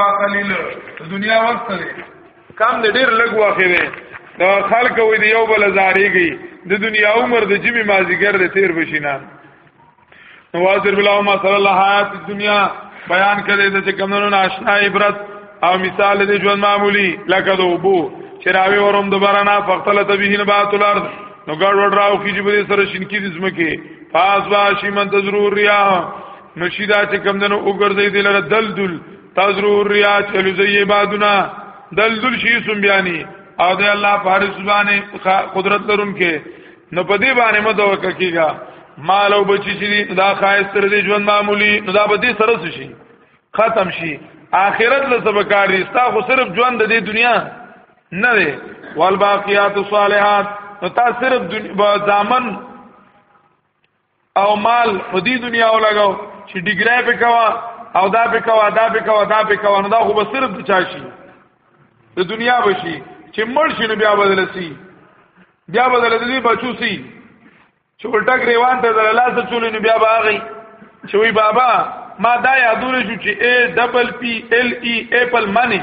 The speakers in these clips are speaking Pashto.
قلیل دنیا وخت دی کم د ډیر لګ واخې دی دا خلک وې دی یو بل زاریږي د دنیا عمر د جمی مازیګر د تیر بشینا نوازر بلا ما صلی الله حیات دنیا بیان کړي د کمنو ناشنا عبرت او مثال د ژوند معمولی لکه د وبو چراوی وروم دوباره نه فقتل تبیه نبات الارض نو ګړ وډ راو کیږي به سره شینکی دسمه کې فاز واشی من تزرور ریا نو شیدا چې کم دنو وګرځي دي لره دلدل تزرو ریات الزی بادنا دلدل شی سم بیانی او د الله فارس باندې قدرت لرون کې نو په دې باندې مو دوک کیږي مال او بچی چې دا خایس تر دې ژوند معمولی نو دا به دې سره شي ختم شي آخرت له سبکار دي ستا خو صرف ژوند د دې دنیا نه دی والباقیات الصالحات نو تا صرف دامن او مال په دې دنیا ولګاو چې ډیګری په کوا او دا په کوا دا په کوا دا په کوا نو دا خو به صرف د چا شي د دنیا بشي چې مړ شي نو بیا بدل سي بیا بدل دي بچو سي چې الټا گریوان ته دل لاس چولې نو بیا باغی چې وی بابا ما دا یادول شو چې ای ډبل پی ال ای اپل منی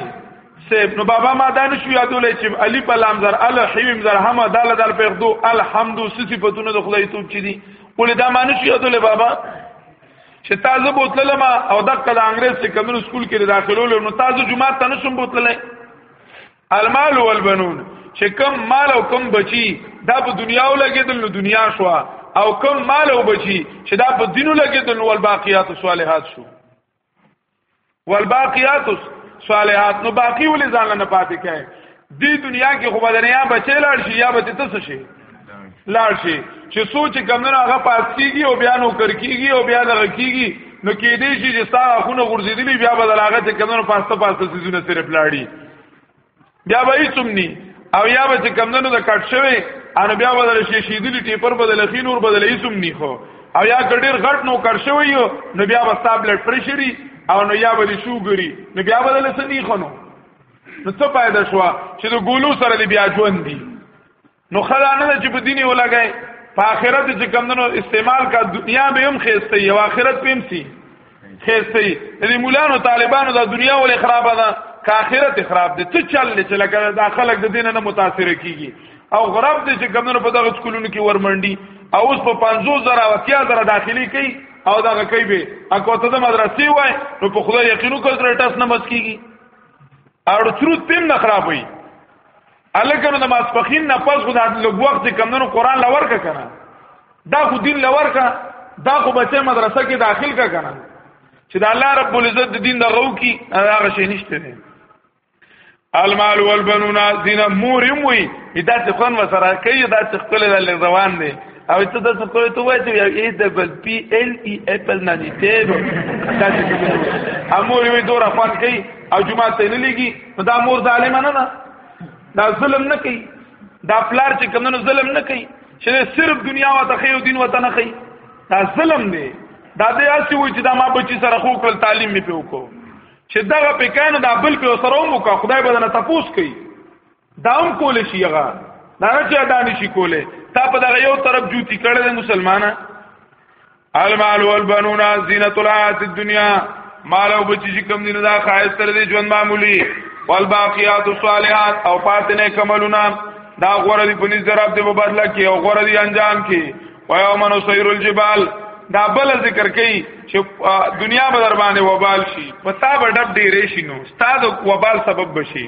سیب نو بابا ما دانه شو یادولې چې علی په لام زر ال حیم زر هم دال دال په خدو الحمد صفاتونه د خدای توب چي دي ولې دا معنی شو یادولې بابا چې تاسو بوتلل ما او دغه د انګريز څخه کمن سکول کې داخلول نو تاسو جمعه ته نشم بوتلل المال والبنون چې کم مال او کم بچي دا په دنیا ولګېدل نو دنیا شو او کم مال او بچي چې دا په دینو لګېدل نو الباقیات الصالحات شو والباقیات الصالحات نو باقی ولې ځان نه پاتې کای دی دنیا کې خو بدنیا بچی لاړ شي یا به تاسو شي لاړ شي چې سوچ کمنه هغه پات کیږي او بیا نو کر کیږي او بیا دغه کیږي نو کې دې شي چې ستا خونه غورځېدلی بیا به دلاغه چې کمنه پاسته پاسته سيزونه صرف لاړی بیا به هیڅ هم ني او یا به چې کمندونو د کټ شوی ان بیا بدل شي شیدلی ټیپر بدل خي نور بدل ایسوم نی خو او یا ګډیر غټ نو کړ شوی یو نو بیا به ستا بلډ پرشري او نو یا به شوګری نو بیا بدل سنی خو نو نو څه پایده شو چې د ګولو سره دی بیا ژوند دی نو خلا نه چې په دیني ولګای په آخرت چې کمندونو استعمال کا دنیا به هم خېسته یو آخرت په هم سي خېسته دې مولانو طالبانو د دنیا ولې خرابه ده که آخرت خراب دي څه چل چې لکه دا خلک د دین نه متاثر کیږي او غرب دې چې کمندونو په دغه سکولونو کې ورمنډي او اوس په 50 زره او 30 زره داخلي کوي او دا کوي به اکو ته د مدرسې وای نو په خدای یقینو کوي تر ټاس نه بس کیږي او تروت پم نه خرابوي الکه نو ماسپخین نه پس خو دا لږ وخت کمنو قران لور کا کنه دا خو دین لور کا دا خو بچه مدرسه کې داخل کا کنه چې د الله رب العزت د دین د غو کی هغه شي نشته نه المال والبنون دین مورم وی دا څه خون وسره کوي دا څه خپل د روان دی او ته دا څه کوي ته وایې چې یو ای دبل پی ال ای اپل نه دی ته دا څه کوي امور وی دورا فان کوي او جمعه ته نه لګي دا مور د عالم نه نه دا ظلم نه کوي دا پلار چې کمنو ظلم نه کوي چې صرف دنیا او ته خیر دین وته نه کوي دا ظلم دی دا دې اسی وای چې دا ما بچی سره خو کول تعلیم می پیو کو چې دغه په کانه دا بل په سره مو کا خدای به نه تپوس کوي دا هم کول شي هغه دا نه چې ادا نشي کوله تا په دغه یو طرف جوتی کړل مسلمانانه المال والبنون زینت الحیات الدنیا مال او بچی چې کم دین دا خایس تر دې ژوند معمولی والباقیات الصالحات او پاتنه کملونه دا غوړه دی پنځ دراب دی په بدلا کې او غوړه دی انجام کې و یوم نسیر الجبال دا بل ذکر کوي چې دنیا به در باندې وبال شي پتا به ډب ډیرې شي نو استاد وبال سبب بشي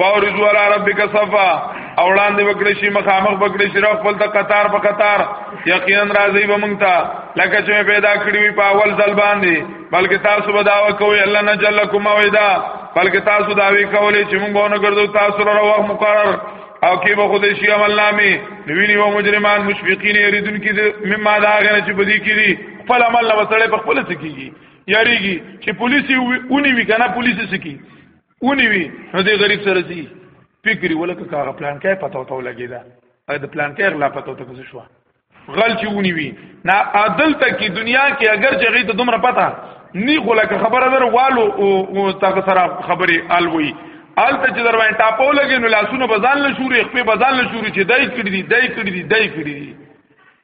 واورز ولا ربک صفا اولان دی وکړي شي مخامخ وکړي شي رب خپل ته قطار په قطار یقینا راضي به مونږ ته لکه چې پیدا کړی وي په اول ځل باندې بلکې تاسو به داوا کوئ الله نجل لكم وعدا بلکې تاسو داوی کولې چې مونږ ونه ګرځو تاسو را وخت مقرر او کې به خود شي عمل نامي نویني و مجرمان مشفقین یریدون کې مما دا غنه چې بدی کړي خپل عمل نه وسړې په خپل سکیږي یریږي چې پولیس ونی وی کنه پولیس سکی ونی وی نو دې غریب سره سي فکر ولکه کاغه پلان کې پته وته لګیدا اې د پلان کې غلا پته وته کوم شو غل چې ونی وی نه عدل ته کې دنیا کې اگر چې غي ته دومره پته نی خو لکه خبره در والو او تاګه سره خبره الوي الته چې در باندې ټاپو لګي نو لاسونه بزان له شوري خپې بزان له شوري چې دای کړی دی دای کړی دی دای کړی دی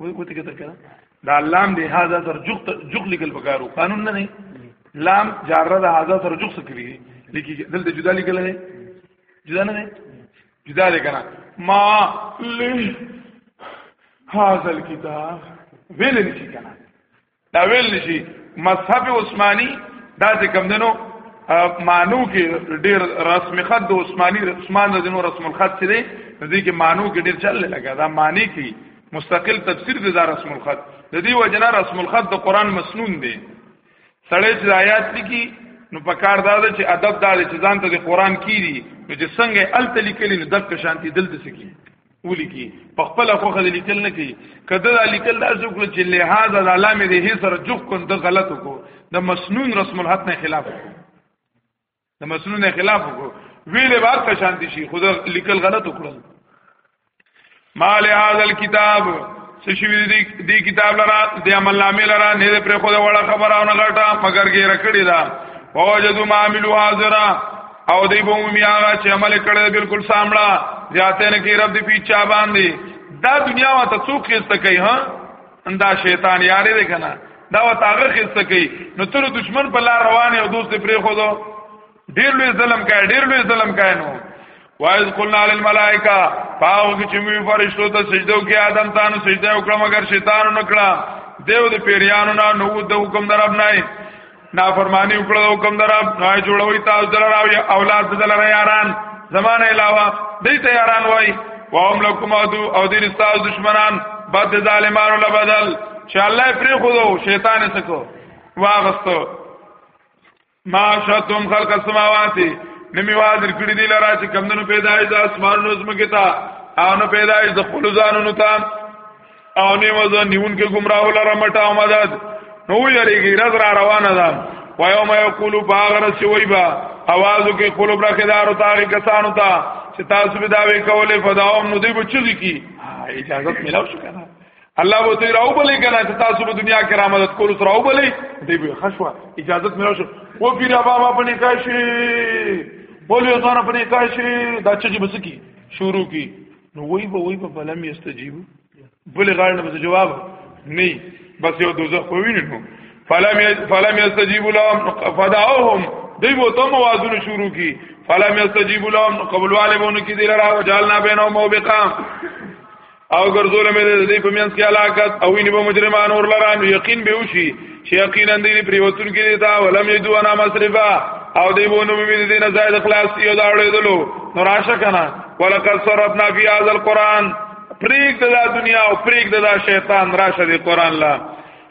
وای وته کتر کنه دا لام دی هاذا سر جغت جغ لیکل پکارو قانون نه دی لام جاره دا هاذا سر جغ سکری لیکي دلته جدا لیکل نه جدا نه دی جدا دی کنه ما له هاذا الكتاب ویل نشي کنه دا ویل شي مذهب عثماني دا چې کوم دنو مانو کې ډیر رسم خط د عثماني عثمان د دینو رسم الخط چې دی دې کې مانو کې ډیر چل لګا دا معنی کې مستقل تفسیر د رسم الخط د دې وجنا رسم الخط د قران مسنون دی سړی چې آیات لیکي نو په کار دا چې ادب دا چې ځان ته د قران کیری نو چې څنګه الته لیکلی نو دغه شانتي دلته سکی ولیکي په خپل خوخه د لیکل نه کوي کله دا لیکل دا څوک چې لحاظ د علامه دی سره جوخ کو د غلط کو د مسنون رسم الحق نه خلاف کو د مسنون نه خلاف کو ویلې بعد ته شانتی شي خود لیکل غلط وکړل ما له هاذ الكتاب څه شي دي دي کتاب لرا دي عمل نامه لرا نه پر خو دا وړه خبره او نه غټه مگر کې رکړی دا وجدوا ما عملوا حاضرا او دی به مومي هغه چې عمل کړی بالکل سامړه زیاته نه کې رب دې پیچا باندې دا دنیا وا ته څوک خسته کوي ها اندا شیطان یاري دې کنه دا وا تاغه خسته کوي نو تر دشمن په لار روانه او دوست پرې خو دو ډیر لوی ظلم کوي ډیر لوی ظلم کوي نو وایز قلنا للملائکه پاو چې موږ فرشتو ته سجده وکړه آدم ته نو سجده وکړه مگر شیطان نو کړه دیو د پیریانو نه نو د حکم درب نه نافرمانی وکړه د حکم درب نه جوړوي تاسو دلراوي اولاد دلرا یاران زمانه علاوه دې ته یاران وای وهم لکم ادو او دې استاد دشمنان بد ظالمانو لبدل چې الله پرې خو شیطان سکو واغستو ما شتم خلق السماوات نمی واذر کړی دی لرا چې کمندونو پیدایش د اسمانونو زمکه تا او نو پیدایش د خپل ځانونو تا او نه وځه نیون کې گمراه لره مټه او مدد نو یریږي رز را روانه ده و یوم یقول باغر شوی با اوازو کې خپل برخدار او تاغي کسانو ته چې تاسو به دا وی کولې فداوم نو دی بچی کی اجازه ملاو شو کنه الله به دوی راو بلې کنه چې تاسو په دنیا کې رامدد کول سره راو بلې دی به خشوا اجازه مې راشه و پیر بابا په نکاح شي بولیو ځان په نکاح شي دا چې بس کی شروع کی نو وای به وای په بلم یستجیب بل غاړه نه بس جواب نه بس یو دوزه خو وینو فلم فلم یستجیب لهم فدعوهم دی وو ته موازونه شروع کی فلم یستجیب لهم قبول والے وونه کی دی لرا وجالنا بینهم موبقا او ګرځول مې د دې په میانس کې علاقت او ویني به مجرمان اور لران یقین به وشي چې یقینا دې پریوتون کې دي تا ولم یدو انا مصرفا او دې وونه مې دې نه زائد خلاص یو دا اړېدلو نو راشه کنه ولقد صرفنا فی هذا القران پریک د دنیا او پریک د شیطان راشه دې قران لا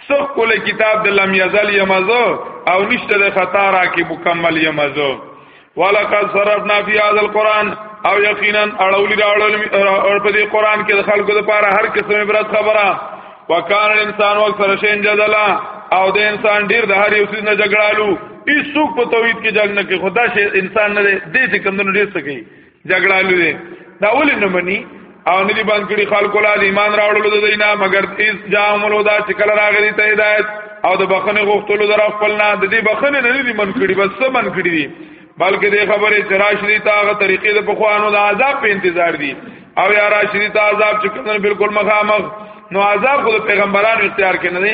سخ کول کتاب د لم یزل یمزو او نشته د خطا را کې مکمل یمزو ولقد صرفنا في هذا القران او یقینا اړولی راړل او په دې قران کې د خلکو لپاره هر قسم عبرت خبره وکال انسان وقت سره شین جدلا او د انسان ډیر د هر یو څه نه جګړالو هیڅوک په توحید کې جګړه نه کوي خدا شي انسان نه دی دې چې کمونو ډیر څه کوي جګړالو دی دا ولې نه مني او ندی باندې کړي خلکو لا ایمان راوړلو د دینه مگر اس جاملو دا چې کله راغلی ته هدایت او د بخنه غوښتلو در خپل نه د دې بخنه نه دي من کړي بس څه من کړي دي بلکې د خبرې چې راشدي تا هغه طریقې د بخوانو د عذاب په انتظار دي او یا راشدي تا عذاب چې کله بالکل مخامخ نو عذاب خو د پیغمبرانو اختیار کې نه دي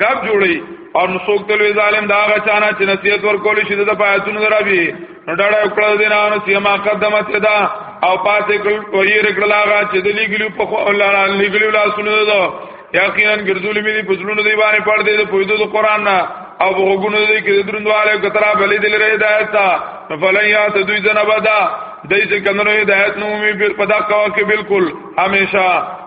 غاب جوړي او نو څوک تل ظالم دا غچانا چې نصیحت ورکول شي د پاتونو درابي نو ډاډه وکړه دې نه نو سیما قدمت دا او پاتې کړ او یې رکړل هغه چې د لګلو په خو الله را لګلو لا سنو دا یقینا ګرځول مې دې پزلونو دی باندې پړ دې د پویدو د قران نه او وګونو دې کې دروندواله کتره بلې دې لري هدایت تا فلن یا تدوی جنبدا دای چې کمنو هدایت نو مې په دغه کې بالکل همیشه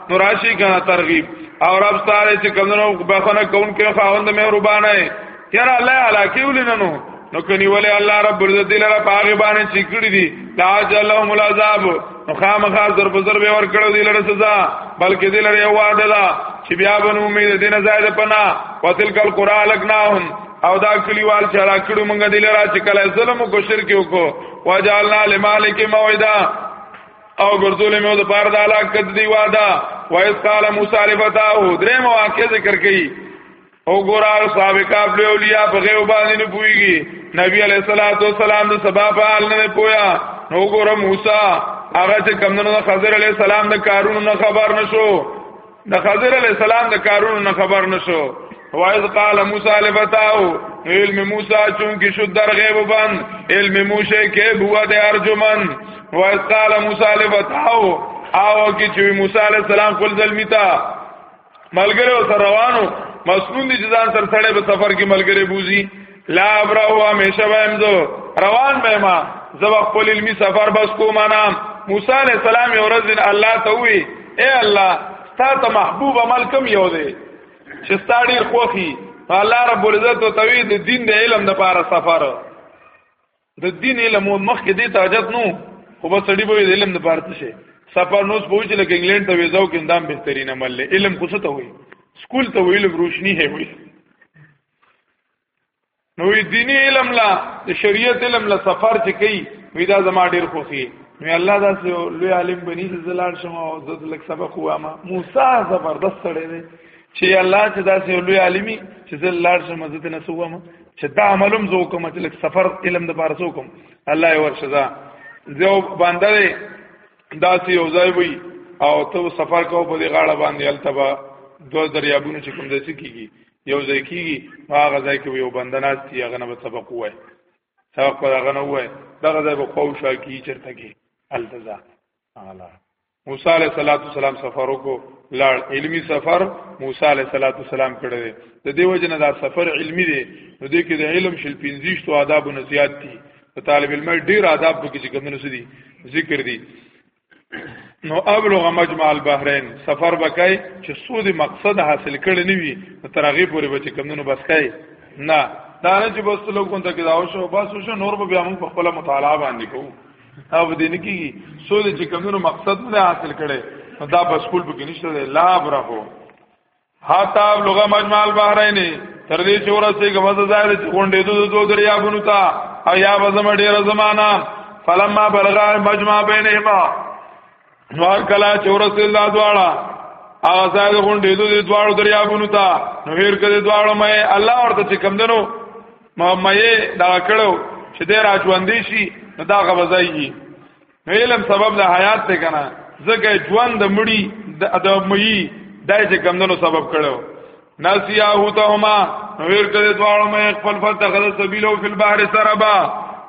نو راشي کنه ترغیب او رب ستاره چې کمنو بخنه کون کې خاوند مهربان دی یار الله علاکی ولینو نو کني ولی الله رب عزت لره پاغه باندې چې کړی دي تاجلهم العذاب نو خامخا ضرب ضرب ور کړو دي لره سزا بلکې دي لره واده دا چې بیا بنو امید دینه زائد پنا وتلک القرى لکناهم او دا کلیوال چې را کړو مونږ دي لره چې کله ظلم او شرک وکړو وجعلنا لمالک موعدا او ګرځول مې د پاره د علاقت دی واده وایس قال موسی لفتاو درې مواقع ذکر کړي او ګورال صاحب کافل اولیاء په غیو باندې نه پويږي نبی علیہ الصلوۃ والسلام د سبا په حال نه پویا نو ګور موسی هغه چې کمنو خضر علیہ السلام د کارونو نه خبر نشو د خضر علی السلام د کارونو نه خبر نشو وایز قال موسی لفتاو علم موسی چون کې شو در غیب بند علم موسی کې بوا د ارجمن وایز قال موسی لفتاو او کې چې موسی علی السلام خپل ځلمی تا ملګرو سره روانو مسنون دي ځان سره سره په سفر کې ملګری بوزي لا ابرو همیشه وایم زه روان به ما زه خپل علمي سفر بس کوم انا موسی علی السلام یو ورځ الله ته وی اے الله تا ته محبوب عمل کم یو دی چې ستا ډیر خوخي الله رب العزت او توی د دین د علم د پاره سفر د دین علم مخکې دې ته حاجت نو خو بس سړي به د علم د پاره شي سفر نوز پوهچ لکه انګلند ته ویزاو کې اندام بهترین عمل له علم خو ته وي سکول ته ویل روشنی هي وي نو دینی علم لا د شریعت علم لا سفر چې کوي وی دا زما ډیر خوخي نو الله دا سه لوی عالم بنی زلال شمه او زد لک سبق وامه موسی زبردست سره دی چې الله چې دا سه لوی عالمي چې زلال شمه زد نه سوامه چې دا عملم زو کوم چې لک سفر علم د بار سو کوم الله یې ورشدا زو باندې دا سه یو ځای وي او ته سفر کو په دې غاړه باندې التبا دو دریابونو چې کوم د سکیږي یو ځای کیږي هغه ځای کې یو بندناس دی هغه نه سبق وای سبق پر هغه نه وای دغه ځای به خو شا کی چرته کې التزا اعلی موسی علیہ الصلوۃ والسلام سفر وکړو لاړ علمی سفر موسی علیہ الصلوۃ والسلام کړی دی د دې وجه نه دا سفر علمی دی نو دې کې د علم شل 15 تو آداب او نصيحت دي په طالب علم ډیر آداب په کې کوم نو دي ذکر دي نو ابلغ مجمع البحرین سفر وکای چې سود مقصد حاصل کړي نه وي تر هغه پورې به چې کمونو بس کای نه دا نه چې بس لوګو ته کې داو شو بس شو نور به بیا موږ په خپل مطالعه باندې کوو دا به دین کیږي سود چې کمونو مقصد نه حاصل کړي دا بس کول به نشته لا برهو حتا لغه مجمع البحرین تر دې چې ورسې غوځه ځای چې غونډې دوه دوه دریابونو ته او یا وزم ډیر زمانہ فلما بلغا مجمع بینهما نور کلا چې ورسې الله دواړه هغه ځای غونډې دوه دواړو دریابونو ته نو هیر کده دواړو مې الله ورته چې کم دنو ما مې دا کړو چې دې راځوندې شي نو دا غوځایږي نو علم سبب د حیات ته کنه زکه ژوند د مړی د ادمي دای چې کمندونو سبب کړو ناسیا هوتهما نو ور کړه دواړو مې خپل فت خل سبیلو فل بحر سربا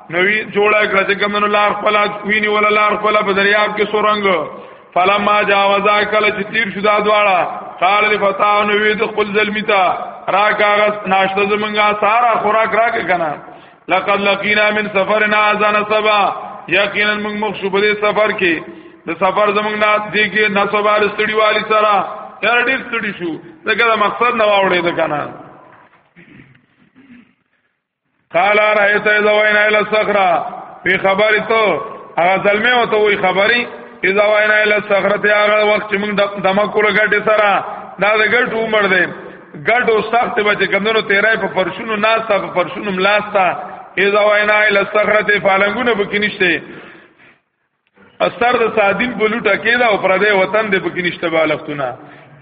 نو جوړه کړه چې کمندونو لار خپل ویني ولا لار خپل په دریاب کې سورنګ فلما جاوزا کله چې تیر شو دا دواړه قال لفتاه نو وی د خپل ظلمیتا راکاغس ناشته زمنګا سارا خوراک راکې کنه لقد لقینا من سفرنا اذان سبا یقینا موږ مخ شو په دې سفر کې د سفر زموږ نه دې کې نه سبا رستړي والی سره هر ډیر ستړي شو دغه مقصد نه واوړې ده کنه قال رايت اذا وينا الى الصخره په خبرې ته هغه ظلمه وته وی خبرې اذا وينا الى الصخره هغه وخت چې موږ دمه کوله ګټه سره دا د ګټ عمر دی ګډ او سخت به چې کمونو تیرای په پرشونو ناستا په پرشونو ملاستا اذا وینا ال صخرت فالنګونه بکی نشته اثر د سادین په لوټه کې دا او پر دې وطن دې بکی نشته بالښتونه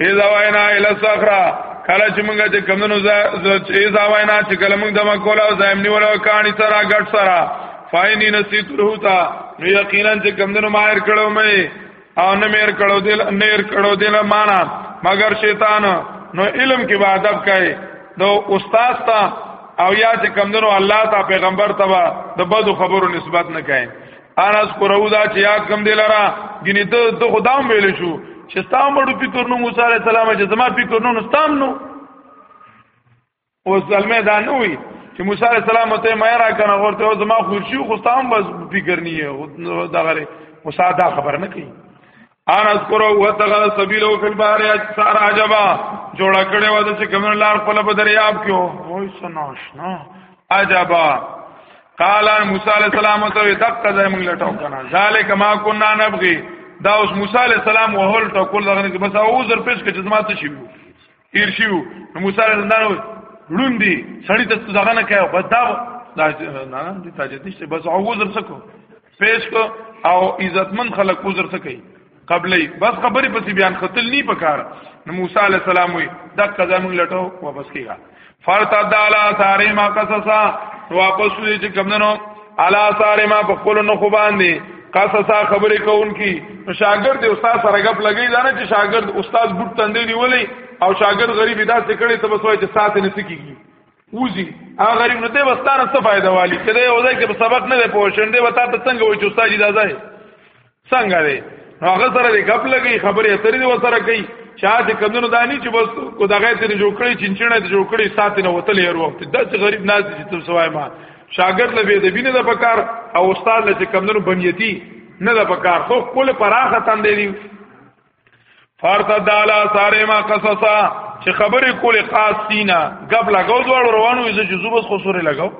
اذا وینا ال صخره کله چې موږ چې کمونو اذا وینا چې کله موږ دما کولا او زایمنی ولا کانی سره ګډ سره فاینی نسیت رهوتا نو یقینا چې کمونو ماهر کړو مې او نه مېر کړو دل نېر کړو دل معنا مگر شیطان نو علم کې به ادب کوي نو استاد ته او یا چې کمندونو الله ته پیغمبر ته د بدو خبرو نسبت نه کوي انس قرو دا چې یاد کم دی لرا ګینه ته د خدام ویل شو چې ستام وړو فکر نو موسی عليه السلام چې زما فکر نو ستام نو اوس زلمه دا نه وي چې موسی عليه السلام ته مې را کنه ورته او زما خوشي خو تام بس فکر نه یو دا غره موسی دا خبر نه کوي ان اذکر او تغل سبیل او فل بحر اجسار عجبا جوړ کړي و چې کوم لار خپل په دریاب کې هو وای سناشنا عجبا قال موسی عليه السلام ته دقه ځای موږ لټاو کنه ذالک ما كنا نبغي دا اوس موسی عليه السلام وهل ټکول لغنه بس او زر پېښ کې جزمات شي تیر شیو نو موسی علیه السلام روندي سړی ته ځغه نه کوي بس دا نه نه دي تاجت نشته بس عوذر سکو پیش کو او عزتمن خلق عذر سکی قبلې بس خبرې پسې بیان خطل نه پکار نو موسی علیه السلام وي دا قضا مونږ لټو واپس کیږي فرتد علی ساری ما قصصا واپس دې چې کمندنو علی ساری ما په خپل نو خو باندې قصصا خبرې کوونکی شاګرد دی استاد سره غپ لګی دا نه چې شاګرد استاد بوت تندې نیولې او شاګرد غریب دا څه کړي ته بسوي چې سات نه سکیږي وزي هغه غریب نو دې وستانه څه فائدہ والی کله یو ځای کې سبق نه دی پوښتنه دی وتا ته څنګه وای چې استاد اجازه څنګه دی نو هغه سره د غپ لګي خبرې اترې دی وسره کوي چا چې کمونو دانی چې بس کو دغه ته جوړ کړی چنچنه ته جوړ کړی ساتي نه وتلې هر وخت داسې غریب ناز چې تم سوای ما شاګرد لبه د بینه د پکار او استاد لته کمونو بنیتی نه د پکار خو خپل پراخه تند دی فارتا دالا ساره ما قصصا چې خبرې کولې خاص سینا غب لګاو دوړ روانو یې چې زوبس خو سورې لګاو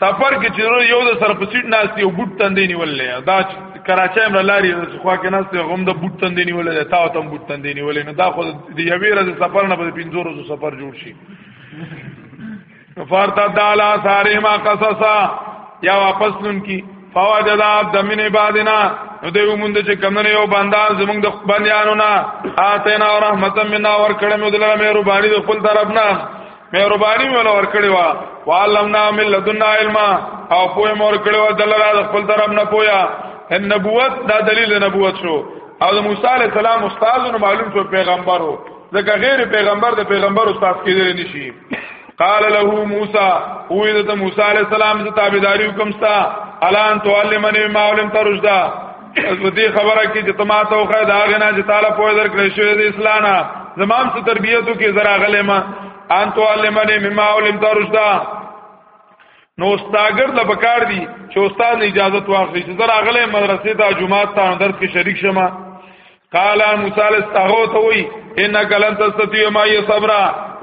سفر کې چې یو د سر په سیټ ناشتي او بوت تندې نیولې دا کراچۍ امر لاري د خوا کې ناشته غوم د بوت تندې نیولې تا او تم بوت تندې نیولې نو دا خو د یوې ورځې سفر نه په پنځو ورځو سفر جوړ شي فرت دالا ساره ما قصصا یا واپس نن کی فوجد عبد من عبادنا نو دی ومند چې کمنه یو بندا زمونږ د بندیانو نه آتینا رحمتا منا ور کړم دلته مې ربانی د خپل طرف نه مهرباني مولا ور کړی وا وعلمنا من لدنا علما او پوهه مور کړی وا دلرا د خپل طرف نه پویا ان نبوت دا دلیل نبوت شو او د موسی علی السلام استاد نو معلوم شو پیغمبرو ځکه غیر پیغمبر د پیغمبر استاد کېدل نشي قال له موسی او د موسی علی السلام د تابعداري حکم ستا الان تعلمني ما علم ترشدا نو دې خبره کې چې تما ته خو دا غنا چې تعالی په در کړې شوې د اسلامه زمام څه تربيته کې زرا غلې ما ان تو علمنه مما علم ترشدا نو استاګر له بکار دي چې استاد اجازه واخلي چې زرا غلې مدرسې ته جمعه ته اندر کې شریک شمه قال موسی علیہ السلام ته وی انک لن تستطيع ما صبر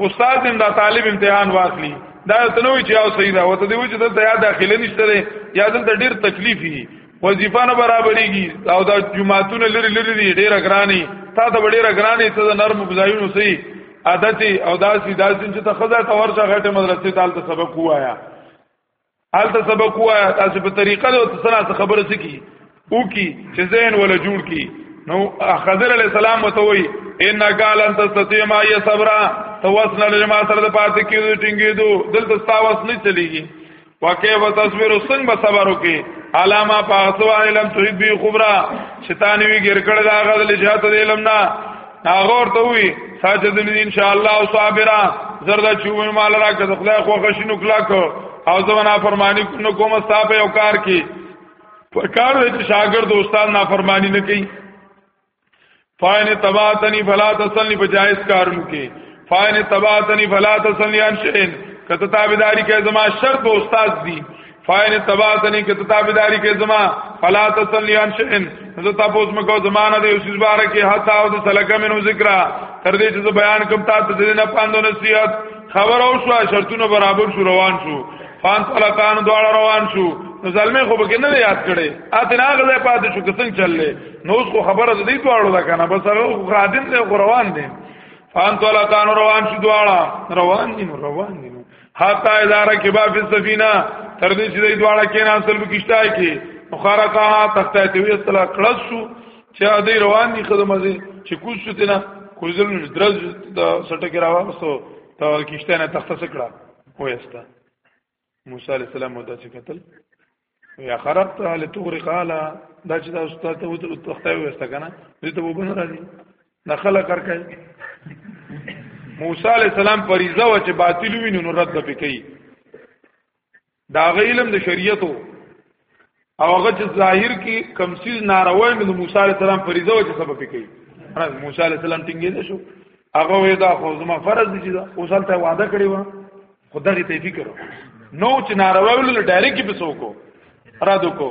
استاد ان دا طالب امتحان واخلي دا تنوي چې او صحیح دا وته دی چې دلته یا داخله نشته دی یا دلته ډیر تکلیفي وظیفه نه برابرېږي او دا جمعهتون لری لری دی ډیر اگرانی تا ته ډیر اگرانی ته نرم بزایونو سي عادت او داسي داسي چې ته خزه ته ورځه غټه مدرسې تال ته سبق وایا حالت سبق وایا تاسو په طریقه د تسنا څخه خبره سکی او کی چې ذهن ولا جوړ کی نو خضر علی السلام وتوي ان قال انت تستطيع ما صبر توسل لما سر د پات کی ټینګې دو دلته تاسو نه چلیږي وکه و تصویر سنگ به صبر وکي علامه پاسو علم توحید بی خبره شیطان وی ګر کړه دا غل جهات د علم نه هغه ورته وی ساجدن ان شاء الله صابرا زرد چوي مال را کړ خدای خو خشینو کلا کو او زمنا فرمانی نو کوم صاحب یو کار کی پر کار دې شاګرد استاد نافرمانی نه کوي فاین تباتنی فلا تسلنی په جائز کارونو کې فاین تباتنی فلا تسلنی ان شئن کته تابعداری کې زما شرط او استاد دی فاین تبعتنی که تابعداری کې زما فلا تسلی عن شئ زه تاسو مکو زمانه دی اوسې بار کې حتا او سلک منو ذکر تر دې چې بیان کوم تاسو دې نه پاندو نصیحت خبر او شو شرطونه برابر شو روان شو فان طلقان دوړ روان شو نو ظلمه خو به نه یاد کړي اته نه غځه پاتې شو کسن چللې نو اوس خو خبره دې دوړو دا کنه بس هغه خادم له روان دي فان طلقان روان شو دوړه روان دي روان دي حتا اداره کې با په سفینه تر دې چې دوی دواړه کې نه اصل بکشتای کې مخارقه تخته ته وی اصل کړس شو چې دې روان دي خدمت چې کوز شو تینا کوزل نو درز د سټکه راوستو تا کشته نه تخته سکړه وېستا موسی عليه السلام مدته قتل یا خربت علی تغری قال دا چې دا استاد ته وته تخته وسته کنه دې ته وبن راځي نه خلک کرکای موسی علی السلام فریضه و چې باطل وینو نو رد به کوي دا غیلم د شریعتو او هغه چې ظاهر کې کمسیز ناروا نو موسی علی السلام فریضه و چې سبب کوي موسی علی السلام ټینګې نه شو هغه وې دا خو زما فرض دي چې اوس هلته وعده کړی و خدای ته فکر نو چې ناروا ویل ډایرکټ په سوکو را دکو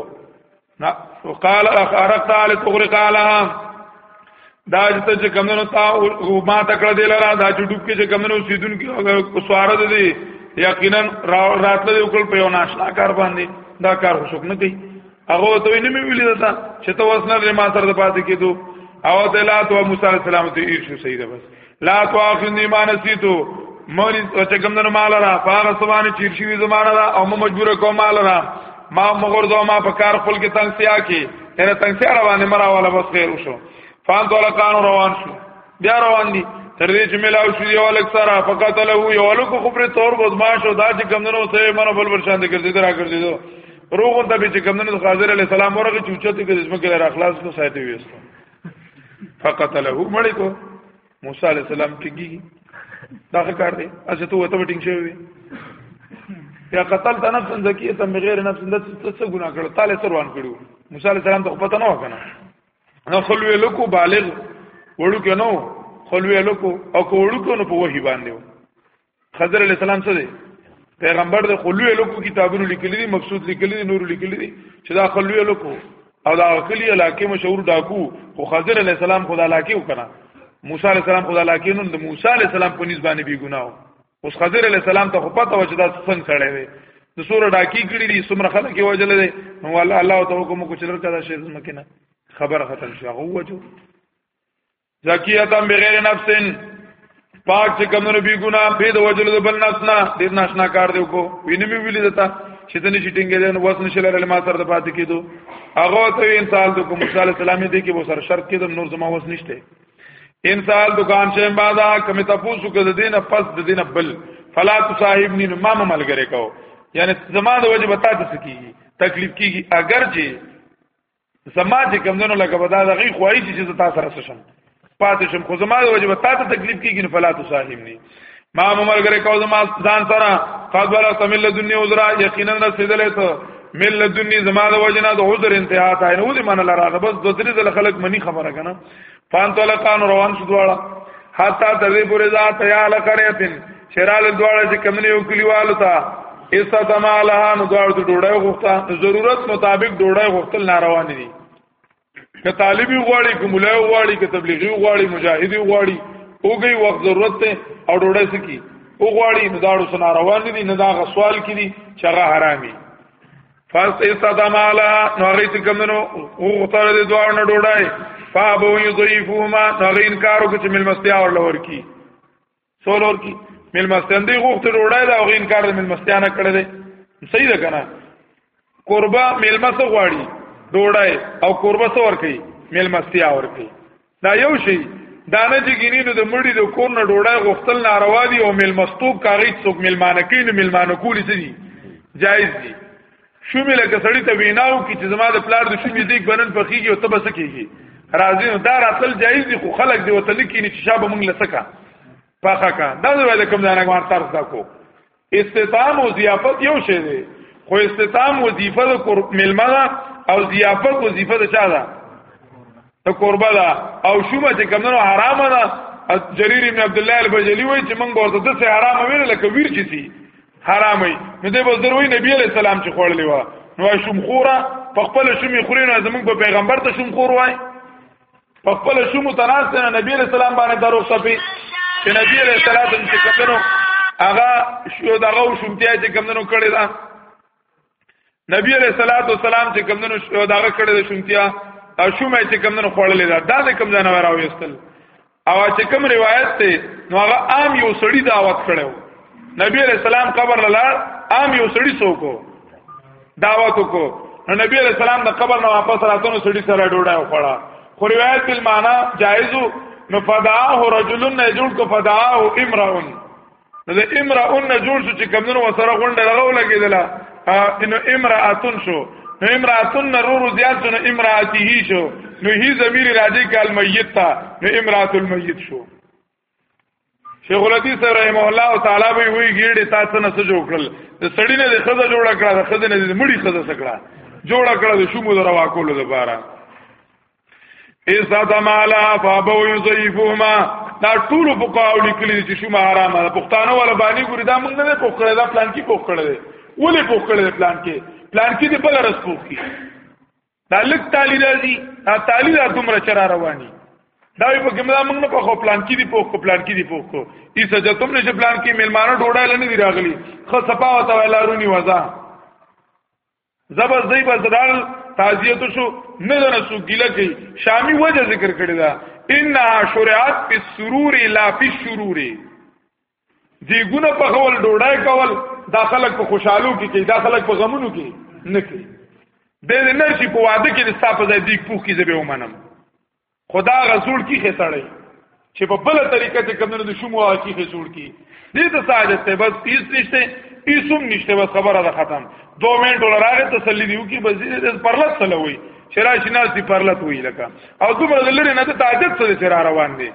نا وقال اخرت تعالی تغرق عليها دا چې کمنو تا او ما تکړه دی لرا دا چې ډوب کې چې کمنو سیدون کې سوار دي دی یقینا راتله یو کل په یو ناشنا کار باندې دا کار خوشک نه کوي هغه ته نه مې ویل دا چې ته وسنه ما سره د پاتې کېدو او ته لا ته موسی عليه السلام ته ایشو صحیح ده بس لا تواخذنی ما نسیتو مونی چې کوم دنو مال را فار سبانه چیر شي زمانه را او مو مجبور کوم مال را ما مغور دو ما په کار خپل کې تنگ سیا کې تر تنگ سیا روانه مرا والا بس خیر وشو فان تو لکان روان شو بیا روان دي تر دې چې ملاو شو یو لک سره فقط له یو لک خبره تور بزماش او دا چې کوم دنو سه منو بل ورشان دي ګرځي درا ګرځي دو روغون ته چې کوم دنو حاضر علی السلام ورغه چوچته کې اسمه کې را اخلاص کو ساتي ویسته فقتله مړ کو موسی علی السلام ټیګي دا کار دی اځه ته وته ټینګ شوی یا قتل ته نفس زکیه ته بغیر نفس د څه ګناه کړو تعالی سر وان کړو موسی علی السلام ته پته نه وکنه نو خلوی لکو بالغ وړو کې نو خلوی لکو او کو وړو کې نو په وਹੀ باندې خضر علی السلام څه دی پیغمبر د خلوی لوکو کتابونو لیکلي دي مقصود لیکلي دي نور لیکلي دي چې دا خلوی لوکو او دا کلی علاقې مشهور ډاکو خو خضر علی السلام خدا علاقې وکړه موسی علی السلام خدا علاقې نن د موسی علی السلام په نسبت باندې بي ګناو اوس خضر علی السلام ته خو پته و چې دا څنګه سره وي د سور ډاکی کړی دي سمره خلک یې وجل دي نو الله الله ته حکم کو چلر کړه شي زمکه نه خبر ختم شو هغه وجو زکیتا بغیر نفس پاک چې کمنو بی ګنا په د وجلو د بل نفس نه ډیر ناشنا کار دی کو وینم ویلی دتا چې تنه چې ټینګې دین وس نشل لري ما سره د پاتې کېدو هغه ته انسان د کوم صلی الله علیه دی کې وو سره شرط کېدم نور زما وس نشته انسان دکان شه بازا کمی تاسو کو د دینه پس د دینه بل فلا تصاحبنی ما ملګری کو یعنی زما د وجه بتا ته سکی تکلیف کیږي اگر چې زما چې کمندونو لکه به دا دغه خوای چې زه تاسو سره شم پاتې شم خو زما د وجه به تاسو تکلیف کیږي نه فلا تصاحب نه ما عمر غره کو زما ځان سره قد ولا تمل دنیا عذرا یقینا رسیدلې ته مل دنیا زما د وجه نه د عذر انتها تا نه ودی من لراغه بس د درې ځله خلک منی خبره کنه فانطلقان روان شو دواړه حتا تر دې پورې ذات یاله قريتن شرال دواړه چې کمنې یو کلیوالو ته ایسا تما لها نو دواړه ته ډوډۍ غوښته ضرورت مطابق ډوډۍ غوښتل ناروان دي که طالبي غواړي که مولای غواړي که تبلیغي غواړي مجاهدي غواړي اوګي وخت ضرورت ته او ډوډۍ سکی او غواړي نو داړو سنا روان دي نه دا غسوال کړي چې هغه حرامي فاست استدام علی نو هغه چې کمنو او غتل د دوه نه ډوډای فابو یضیفوما نو هغه انکار وکړي چې ملمستیا اور لور کی سول اور کی ملمستیا دی غوخت ډوډای دا هغه انکار د ملمستیا نه کړی دی صحیح ده کنه قربا ملمسه غواړي ډوډای او قربا سور کوي ملمستیا اور کوي دا یو شی دا نه چې ګینینو د مړي د کور نه ډوډۍ غوښتل ناروا دي او مل مستوب کاغی څوک ملمانه کین ملمانه کولی سي جایز دي شومې لکه سړی ته ویناو کی چې زما د پلار د شومې دیګ بنن پخېږي او تبه سکیږي راځي نو دا راتل جایز دي خو خلک دی وتل کینی چې شابه مونږ لسکا پخا کا دا زوی د کوم ځانګ مار طرف دا کو استطام او ضیافت یو شی دی خو استطام وظیفه د ملما ده او ضیافت وظیفه د چا ده د قربه ده او شومه چې کمنو حرام ده جریر ابن عبد الله البجلی وای چې موږ ورته د سه حرام ویل لکه ویر چی سي حرامي نو دې بزروی نبی علی السلام چې خوړلې و نو شوم خورا په خپل شومې خوري نو زموږ په پیغمبر ته شوم خور وای په خپل شومو تناسته نبی علیہ السلام باندې درو صفی چې نبی علیہ السلام چې کمنو هغه شو دغه شومتیا چې کمنو کړی دا نبی علیہ الصلوۃ والسلام چې کمنو شو دغه کړی دا شومتیا او شومه چې کمنو خوړلې دا دا کم ځای نه راوېستل او چې کوم روایت ته نو هغه عام یو سړی دعوت کړو نبی علیہ السلام قبر لاله عام یو سړی سوکو دعوت کو نو نبی علیہ السلام د قبر نه واپس راتونو سړی سره ډوډۍ وخوړه خو روایت په معنا جایزو نو فداه رجل نه جوړ کو فداه امرؤن نو د امرأن جوړ شو چې کمونو وسره غونډه لغو لګیدله نو امرأتن شو نو امرأتن نرورو زیاد شو نو امرأتی هی شو نو هی زمیر راجی کال میت تا نو امرأت المیت شو شیخ الحدیث رحمه الله تعالی به وی ګیړې تاسو نه سجو کړل د سړی نه د خزه جوړ کړه د خزه نه د مړی خزه سکړه جوړ کړه د شومو دروا کولو لپاره ایسا تمالا فابو یضیفوما دا ټول په قاول کلی چې شومه حرامه ده پښتانه ولا باندې ګوري دا موږ نه پوښ کړی دا پلان کې پوښ کړی ولې پوښ کړی پلان کې پلان کې دې بل رس پوښ کی دا لک تالی راځي دا تالی را دومره چر رواني دا یو په کومه موږ نه پوښ پلان کې دې پوښ کو پلان کې دې پوښ کو ایسا چې تم نه چې پلان کې ملمانو ډوډۍ لنی دی راغلی خو صفا وته ولارونی وځه زبر زی بزرال تعزیت شو نه نه سو ګیله کوي شامی وجه ذکر کړی دا انها شرعت فی السرور لا فی الشرور دی ګونه په خول ډوډای کول دا خلک په خوشحالو کې کې دا خلک په غمونو کې نه کې د نرشي په واده کې د ستاپ ځای دی پوخ کې زبې ومنم خدا غزول کی خسړی چې په بل طریقه چې کمنو د شومو کی خسول کی دې ته ساجت ته بس هیڅ نشته هیڅوم نشته بس خبره ده ختم 2 منټ ولا راغی تسلی دیو کی بس دې پرلت سلوي شرا شناس دی پرلت وی لکه او دومره لری نه ته تاجت سره چې را روان دي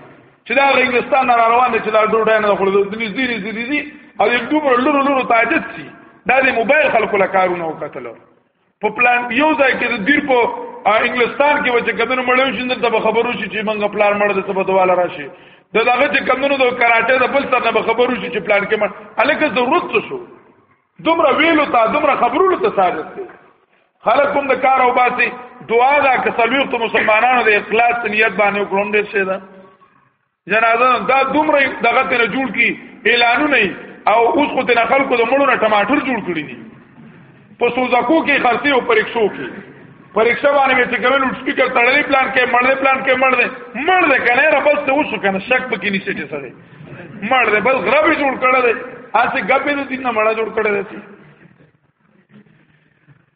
چې دا انګلستان را روان دي چې دا ډوډۍ نه خور دې دې دې دې او دومره لورو لورو تاجت سي دا د موبایل خلکو لکارونه وکړل په پلان یو ځای کې د دیر په انګلستان کې وجه کمنو مړیو شي دلته به خبرو شي چې منګه پلان مړ د سبا دواله راشي د دغه چې کمنو د کراټه د بل سره به خبرو شي چې پلان کې مړ الکه ضرورت څه شو دومره ویلو ته دومره خبرولو ته ساجت دی خلک کوم د کار او باسي دعا دا کسلوخت مسلمانانو د اخلاص نیت باندې وکړم دې شه دا جنازه دا دومره دغه ته جوړ کی اعلانونه او اوس خو ته خلکو د مړو نه ټماټر جوړ کړی دي په سوزکو کې خرڅي او پرېښو کې پرېښه باندې مې چې کومل سپیکر تړلې پلان کې مړلې پلان کې مړلې مړلې کنه را بس ته اوس کنه شک پکې نشته چې سره مړلې بس غربې جوړ کړل دي اسه غبې دې نه مړا جوړ کړل دي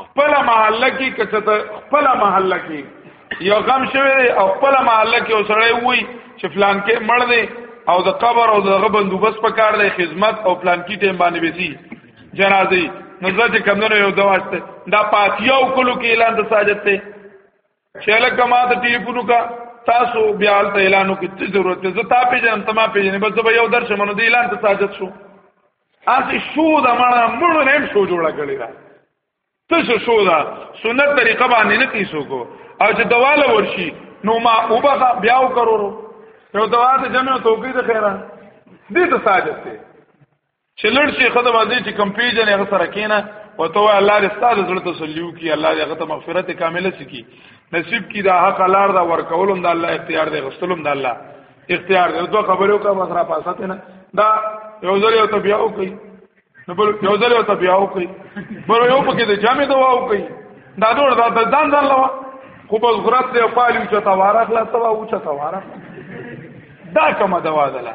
خپل محله کې کچته خپل محله کې یو غم شوی دی او خپل محله کې وسړی وای چې فلان کې مړ دی او د قبر او دغه بندوبست په کار دی خدمت او پلان کې ټیم باندې وسی جنازي نزد کمنو یو دواسته دا پاتیو کلو کې اعلان د ساجت ته چې لکه ما ته ټلیفون وکا تاسو بیا ته اعلان وکړئ چې ضرورت ته زتا پیژنم ته ما پیژنې بس به یو درس منو دی اعلان ته ساجت شو اسی شو دا مړه مړو نه شو جوړه کړی دا ته شو دا سنت طریقه باندې نه کیسو کو او چې دواله ورشي نو ما وبخا بیا وکړو یو دوا ته جمع توګی د خیره دې ته ساجت ته چې لړ شي خدای باندې چې کم پیژنې هغه سره کینه او ته الله دې ستاسو زړه تسلیو کی الله دې هغه ته مغفرت کامله سکی نصیب کی دا حق لار دا ورکولم دا الله اختیار دې غسلم دا الله اختیار دې دوه خبرو کا مسرا پاسات نه دا یو ځل یو تبیا او کوي نو بل یو ځل یو تبیا او کوي بل یو پکې دې جامې دوا او کوي دا ډول دا ځان ځان لوا خو بس غرات دې پالیو چې تا واره خلاص تا و چې تا واره دا کومه دوا ده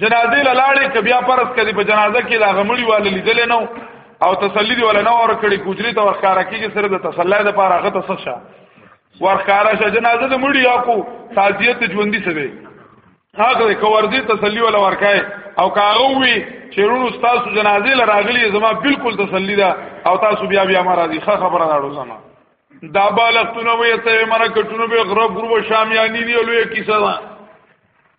جنازې لاړې ک بیا پرس کړي په جنازه کې لا غمړي والي لیدل نه او تسلی دی ولا نه ور کړی کوجری ته ورخاره کیږي سره د تسلی د پاره غته سشه ورخاره شه جنازه د مړی یا کو تعزیت ژوندۍ سوي هغه کوردی تسلی ولا ورکای او کاغه وی چیرونو تاسو جنازې لراغلی زما بالکل تسلی ده او تاسو بیا بیا مرا دي خه خبره راړو زما دا بالښتونه وې ته مرا کټونه به غرب غرب شامیانی دی لوی کیسه ده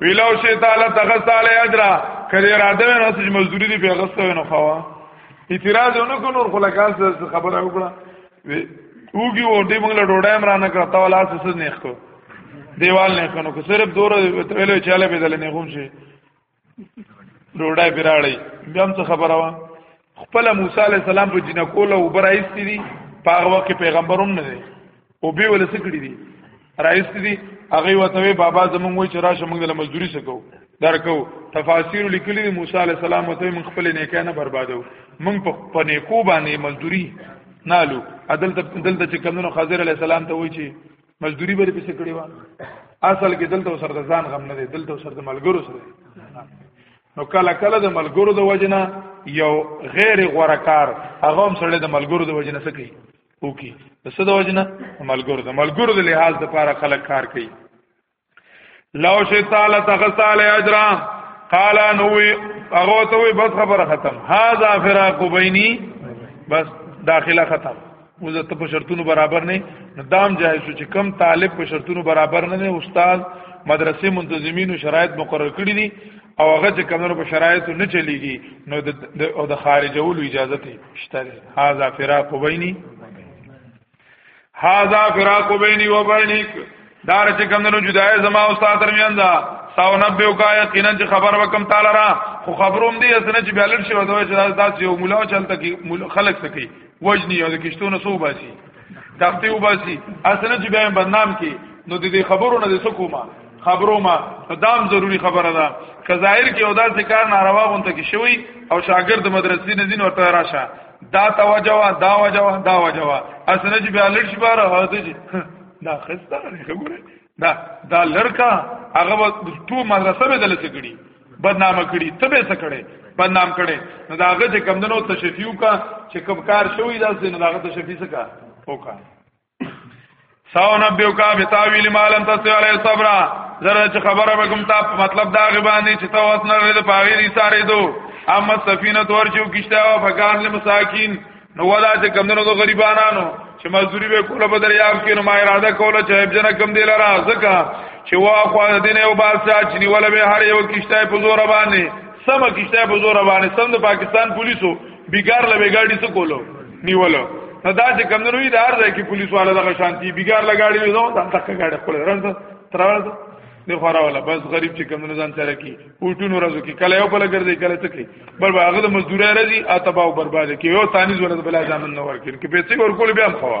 ویلو شي تعالی تغسل اجرا کړي را ده نه چې مزدوري دی په غسل نه خوا اعتراض نه کو نور خلکان څه خبره وکړه وګي و دې موږ له ډوډۍ مر نه کړتا ولا څه نه ښکو دیوال نه کنو که صرف دوره ویلو چاله به دل نه کوم شي ډوډۍ پیراړی بیا څه خبره وا خپل موسی عليه السلام په جنکو له وبرایستې دي په هغه وخت پیغمبروم نه دی او به ول سکړي دي راځي دي هغه وته بابا زمونږ وای چې راشه موږ د مزدوري سکو درکو تفاسیر لیکلي موسی علی السلام وته موږ خپل نه کنه بربادو موږ په نیکو باندې مزدوري نالو عدل ته دلته چې کمنو خضر علی السلام ته وای چې مزدوري به پسې کړی و اصل کې دلته سره د ځان غم نه دی دلته سره د ملګرو سره نو کله کله د ملګرو د وجنه یو غیر غورکار هغه هم سره د ملګرو د وجنه سکی اوکی د څه د وجنه ملګرو د ملګرو د لحاظ د پاره خلک کار کوي لو شي تعالی تغسل اجرا قال نو هغه ته وي بس خبره ختم هاذا فراق بيني بس داخله ختم موږ ته په شرطونو برابر نه دام جایز شو چې کم طالب په شرطونو برابر نه نه استاد مدرسې منتظمین او شرایط مقرر کړی دي او هغه چې کمنو په شرایطو نه چلیږي نو د خارجولو اجازه ته شته هاذا فراق بیني هاذا فراق بیني و بینک دار چې کوم نو جدای زما او استاد درمیان دا ساو نبیو کا یقینا چې خبر وکم تعالی را خو خبروم دی اسنه چې بیلل شي ودوي چې دا یو مولا چلته کې خلق سکی وجنی او کشتونه سو باسي تختی وباسي اسنه چې بیا بدنام کی نو د دې خبرو نه د سکوما خبرو ما دام ضروری خبره ده که ظاهر کې او دا ذکر ناروا غونته کې شوی او شاګرد مدرسې نه دین ورته راشه دا توجه دا وجه دا وجه اسنه چې بیا لړ شي بار هاته چې دا خسته خبره دا دا لړکا هغه ټو مدرسه به دلته کړي بدنامه کړي تبه څه کړي بدنام کړي نو دا هغه چې کمندنو تشفیو کا چې کم کار شوی دا سه نو دا هغه تشفی څه کا وکړه ساو نبیو کا بتاویل مالم تاسو علی صبر زره چې خبره وکم تا مطلب دا غبانې چې تا وسنه لري پاغي دي ساره دو اما سفینه تور چې کیشته او فقان له مساکین نو ولا چې کمندونو د غریبانو چې مزدوری به کوله په دریاب کې نو ما اراده کوله چې هب جنہ کم دی لرا زکه چې وا خو دین او باسا چې نیول به هر یو کیشته په زور باندې سم کیشته په زور باندې سم د پاکستان پولیسو بیګار له بیګاډي څه کولو نیولو نو دا چې کم نوې دار ځای کې پولیس والا دغه شانتي بیګار له ګاډي وځو دا تک ګاډي خپل رنځ تراوړ دی خورا ولا بس غریب چې کم نه ځان سره کی پټونو ورځو کې کله یو بل ګرځي کله څه کوي بل هغه د مزدوري راځي اتباو برباد کوي یو تانیز ولر بلا ځامن نه ورکړي کې پیسې ورکول بیا هم خوا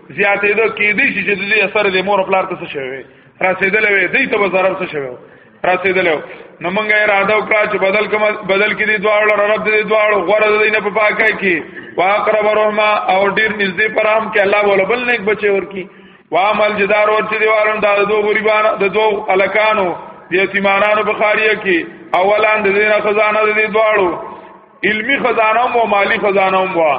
زیاتې دو کې دي چې د دې اثر د مور پلار ته شوی رسیدلې وي دې ته ضرر څه شوی رسیدلې نو موږ اراده وکړه چې بدل کوم بدل کې دي دواړو رب دې دواړو غره دې نه په پاکه کې واقرب رحمه او ډیر نږدې پرام کې الله ولا بل نیک بچي ورکی وامل جدار ور چې دیوالون دا دو غریبان د دو الکانو د یتیمانانو بخاریه کې اولان د دینه خزانه د دې دواړو علمی خزانه او مالی خزانه هم وا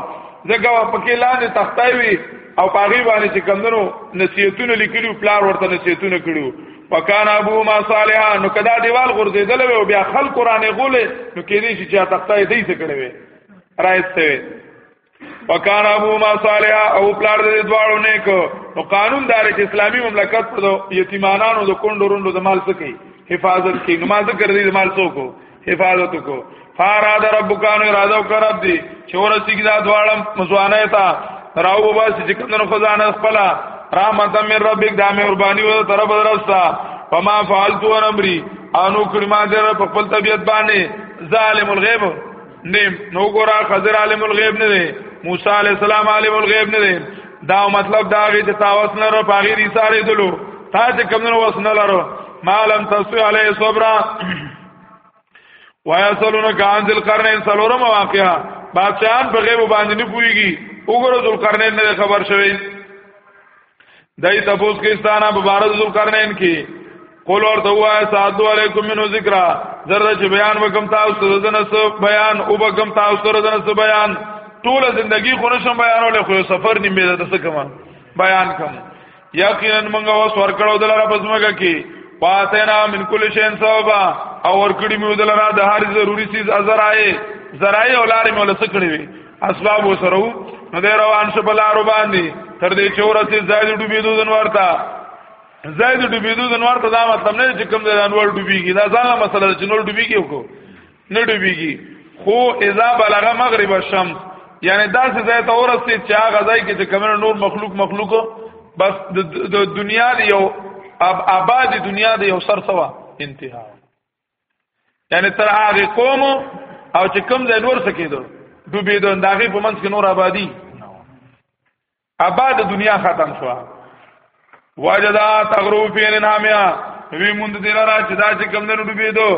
ځکه پکې لاندې تختای وی او پاغي باندې چې کمندنو نصیحتونه لیکلو پلار ورته نصیحتونه کړو وکانا ابو ما صالحا نو کدا دیوال غرزیدل او بیا خلق قران غوله نو کې دې چې تختای دې څه کړو راځته وکانه ابو ما صالح او پلار دې دواړو نه کو نو قانون دار چې اسلامي مملکت پر یتیمانانو د کندو روندو د مال سکی حفاظت کی نماز کر دې مال سو کو حفاظت کو فاراد ربکان اراده کر رب دې چور سګی دا دواړه مزوانه تا راو با چې کوم خزانه خپل رحمت من ربک دا مې قرباني و طرف درستا فما فعلت امري انو کړما دې په خپل طبيعت باندې ظالم الغيب نیم نو ګورا خضر عالم الغیب نه دی موسی علی السلام عالم الغیب نه دی دا مطلب دا غي چې تاسو نه را پاغي دي ساري دلو تا چې کوم نو وسنه لارو مالم تاسو علی صبر ويسلون کان ذل قرنین سلورم واقعا بادشاہان په غیب باندې نه پويږي وګوره ذل قرنین نه خبر شوی دای تاسو کې ستانه مبارک ذل قرنین کې قول ورته وای ساتو علیکم منو ذکر زرد چې بیان وکم تاسو ته دنه سو بیان او وکم تاسو ته دنه سو بیان ټول زندگی خو نشم بیانول خو سفر نیمه ده څه کما بیان کوم یقینا موږ اوس ورکړو دلاره پزماګه کې پاتینا من کل شین سببا او ورکړی مې دلاره د هر ضروری سیز ازرای زرای او لارې مولا سکړې وي اسباب وسرو نو د روان شو په لارو باندې تر دې چې ورته زائد ډوبېدو دنور ته زائد ډوبېدو دنور ته دا مطلب نه چې کوم د انور ډوبېږي دا ځانه مسله چې نور ډوبېږي وکړو نه ډوبېږي خو اذا بلغ مغرب الشمس یعنی دا څه ځای ته ورسې چې هغه ځای کې چې کوم نور مخلوق مخلوق بس د دنیا دی یو اب آباد دنیا دی یو سر سوا انتها یعنی تر هغه قوم او چې کم ځای نور سکیدو ډوبې دو داغه په منځ کې نور آبادی آباد دنیا ختم شو وجدا تغرو فی النامیا وی مونږ دې را چې دا چې کم نه ډوبې دو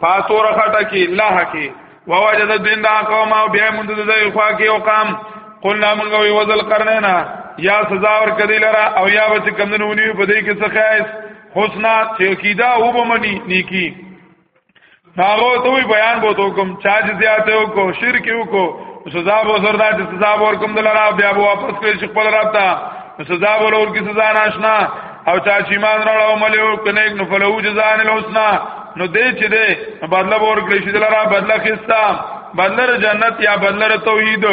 پاسور خټه کې الله کې ووجد دین دا قوم او بیا مونږ د دوی خوا کې او قام قلنا مونږ وی وزل قرنینا یا سزا ور کدی لرا او یا بچ کمندونی په دې کې څه خیس حسنا چې کیدا و بمنی نیکی هغه ته وی بیان بو تو کوم چا چې زیاته او کو شرک یو کو سزا به سر دا چې سزا ور کوم دلاره بیا به واپس کړی شي خپل رب ته سزا ورور کی سزا ناشنا او چا چې ایمان راړو ملو کنه نو فلو جزان الحسنا نو دې چې دې بدل ور کړی شي دلاره بدل خستا بدل جنت یا بدل توحید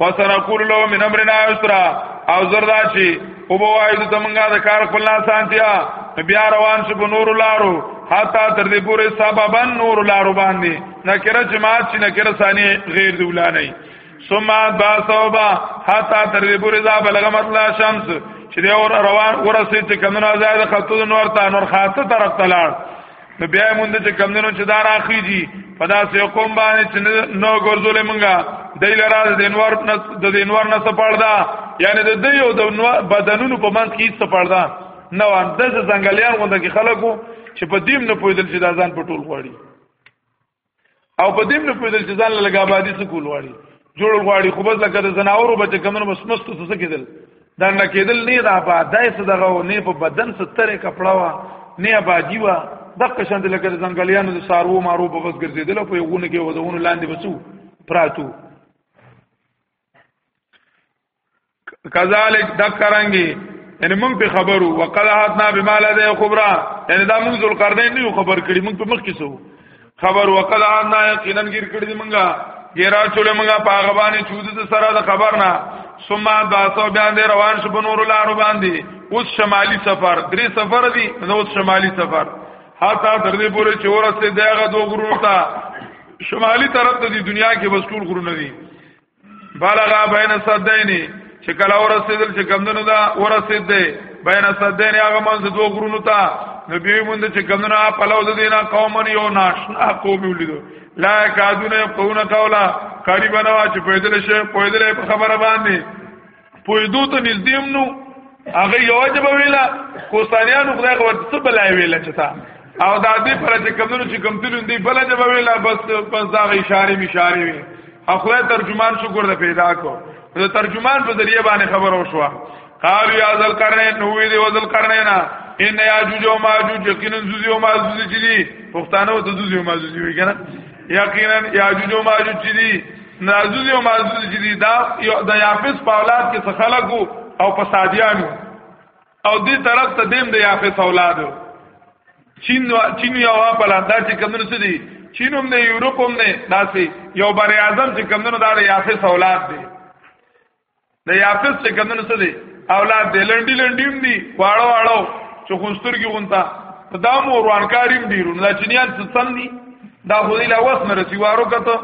فسنقول له من امرنا یسرا او زردا چې او بوایو ته مونږه د کار خپل نه سانتیا بیا روان شو په نور لارو حتا تر دې پورې سببن نور لارو باندې نکره چې مات چې نکره ثاني غیر دولا نه ثم با صوبا حتا تر دې پورې دا بلغه مطلع شمس چې دی اور روان ورسې چې کمنو آزاد خطو نور ته نور خاصه طرف ته لاړ نو بیا مونږ چې کمنو چې دار اخی جی پدا سه قوم باندې چې نو ګرځولې مونږه دای لرا د انوار د انوار نه سپړدا یعنی د دې او د بدنونو په منځ کې سپړدا نو اندز ځنګلیان غونډه کې خلکو چې په دیم نه پویدل چې د ځان په ټول غوړي او په دې نه پېدل چې ځان له لګا باندې څه کول واړي جوړ غواړي خو بس لکه د زناورو بچ کمنو بس مستو څه کېدل دا نه کېدل نه دا با دای څه دغه نه په بدن ستره کپڑا وا نه آبادی وا د قشان د لکه زنګلیانو د سارو مارو په بس ګرځېدل په یوونه کې ودونه لاندې بسو پراتو کذالک دکرنګي یعنی موږ په خبرو وقد حاتنا بما لدی خبره یعنی دا موږ ذل قرنین نه خبر کړي موږ په مخ کې سو خبر وقد حاتنا یقینا گیر کړي موږ ګیرا چول موږ په هغه باندې چود د سره د خبر نه ثم داسو بیان دې روان شو بنور لارو باندې اوس شمالي سفر درې سفر دي نو اوس شمالي سفر حتا تر دې پورې چې ورسته دغه دوه غرونو ته شمالي طرف ته دي دنیا کې بس ټول غرونه دي بالغا بین صدین چې کله ورسېدل چې کمندونو دا ورسېد دی بین صدین هغه منځ دوه غرونو ته نبی مونږ چې کمندونو په لوز دینه قومن یو ناشنا قوم ولیدو لا کادونه قونه قولا قریبا وا چې پېدل شي پېدل په خبره باندې پویدو ته نږدې هم نو هغه یو عجب ویلا کوستانیانو خدای خو څه بلای ویلا چې تا او دا دې پر چې کمونو چې کم تلون دی بل عجب ویلا بس پس دا اشاره می اشاره وی خپل ترجمان شو ګرځ پیدا کو د ترجمان په ذریعہ باندې خبر او شو قالو یا ذل قرنین نو وی دی وذل قرنینا ان یاجوج او ماجوج یقینا زوزی او ماجوج چې دي پښتانه او زوزی او ماجوج وی کنه یقینا یاجوج او ماجوج چې دي نازوج او ماجوج چې دي دا د یافس په اولاد کې څه خلکو او په سادیانو او دې طرف ته دیم د یافس اولاد چین چین یو په لاندا چې کمنو څه دي چین هم نه یورپ هم نه داسې یو بر اعظم چې کمنو دا د یافس اولاد دي د یافس څخه کمنو څه دی اولاد دی لنډی لنډیم دی واړو واړو چې خونسترګي غونتا دا مو روانکاریم دی رون دا چنیان څه سم دی دا خو دی لا وس نه رسی وارو کته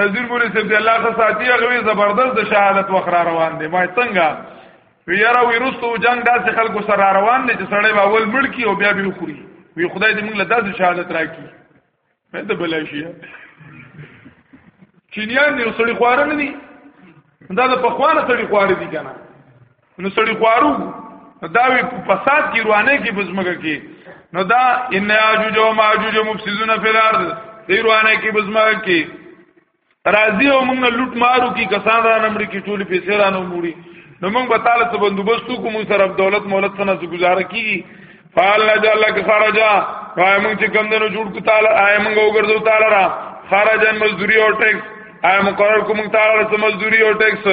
نذیر ګوري چې د الله ته ساتي هغه زبردست د شهادت وخرا روان دی ما څنګه ویرا ویروستو جنگ داسې خلکو سره روان دی چې سړی به اول مړ کی او بیا به خوري وی خدای دې موږ له داسې شهادت راکړي نه ته بلای شي چینیان دی سړی خواره نه دي دا د پخوانه سړی خواره دي کنه نو سړی خوارو دا وی فساد کی روانه کی بزمګه کی نو دا ان یاجوج او ماجوج مفسدون فی الارض دی روانه کی بزمګه کی راځي او موږ لوټ مارو کی کسان را نمړي کی ټولي پیسې را نمړي نو موږ به تعالی ته بندوبست کوو موږ سره دولت مولت څنګه څه گزاره کیږي فالله جل لك خرجا وای موږ چې کم دنو جوړ کو تعالی آی موږ وګرځو تعالی را خرجا مزدوری او ټیکس آی مقرر کوم تعالی را مزدوری او ټیکس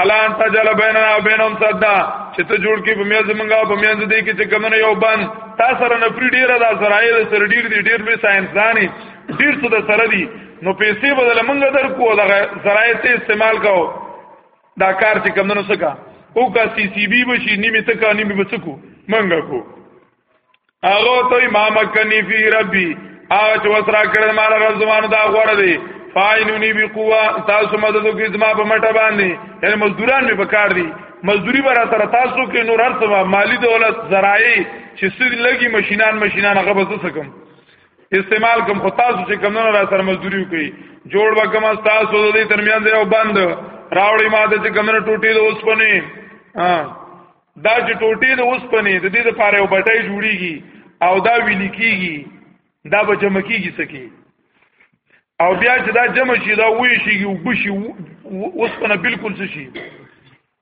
الان تجل بیننا او بینهم صدا چې ته جوړ کې په میاز منګه په میاز دې کې چې کمنه یو بند تا سره نه پری ډیره دا سره یې سره ډیر دی ډیر به ساينس داني ډیر څه د سره دی نو پیسې بدل مونږ درکو دغه زراعت استعمال کو دا کار چې کم نه سکا او کا سی سی بی بشي نیمه تکا نیمه بچکو مونږ کو هغه ته ما مکنی فی ربی هغه چې وسرا کړل مال رزوان دا غوړه دی فاینونی بی قوا تاسو مدد وکړئ زما په مټه باندې یعنی مزدوران می پکار دي مزدوری برا سره تاسو کې نور ارتبا مالی دولت زراعي چې سړي لګي ماشينان ماشينان هغه بس سکم استعمال کوم خو تاسو چې کوم نه را سره مزدوري وکړي جوړ وکم تاسو د دې ترمیان دی او بند راوړی ما د چې کوم نه ټوټې د اوس پني ها دا چې ټوټې د اوس پني د دې لپاره یو بټای جوړیږي او دا ویل کیږي دا به جمع کیږي سکی او بیا چې دا جمع شي دا وې شي او بشي اوس پنه بالکل څه شي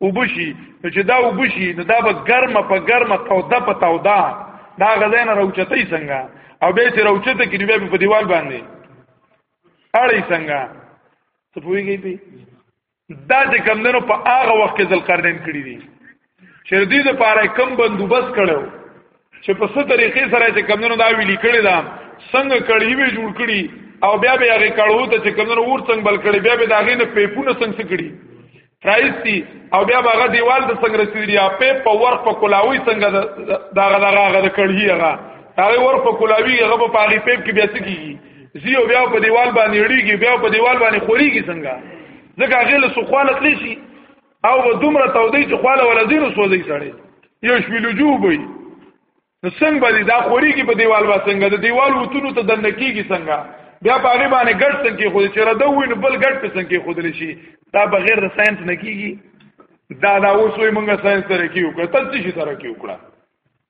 وبشي چې دا وبشي نو دا به ګرمه په ګرمه توده په توده دا غزین راوچتې څنګه او به چې راوچته کې به په دیوال باندې اړې څنګه څه پوېږي به دا چې کمندونو په هغه وخت کې ځل قرنین کړی دي چې دې لپاره کم بندوبست کړو چې په څه طریقې سره چې کمندونو دا ویلي کړی دا څنګه کړی وی جوړ کړی او بیا به هغه کړو ته چې کمندونو ور څنګه بل کړی بیا به دا غینه پیپونه څنګه کړی راځي او بیا هغه دیوال د څنګه رسیدلی یا په په ور په کولاوي څنګه دا غلا غا د کړهي هغه هغه ور په کولاوي هغه په پاغي پیپ کې بیا سکیږي زی او بیا په دیوال باندې اړیږي بیا په دیوال باندې خوريږي څنګه ځکه هغه له سخواله تلی شي او دومره تودې چې خواله ولا زیرو سوځي سړی یو شویلو جوبي نو څنګه باندې دا خوريږي په دیوال با څنګه د دیوال وتونو ته دنه کیږي څنګه بیا په هغه باندې ګډ څنګه کې خود چې را دوی نو بل ګډ څنګه کې خود لشي دا بغیر د ساينس نه کیږي دا دا اوس وي موږ ساينس سره کیو کړه تل څه سره کیو کړه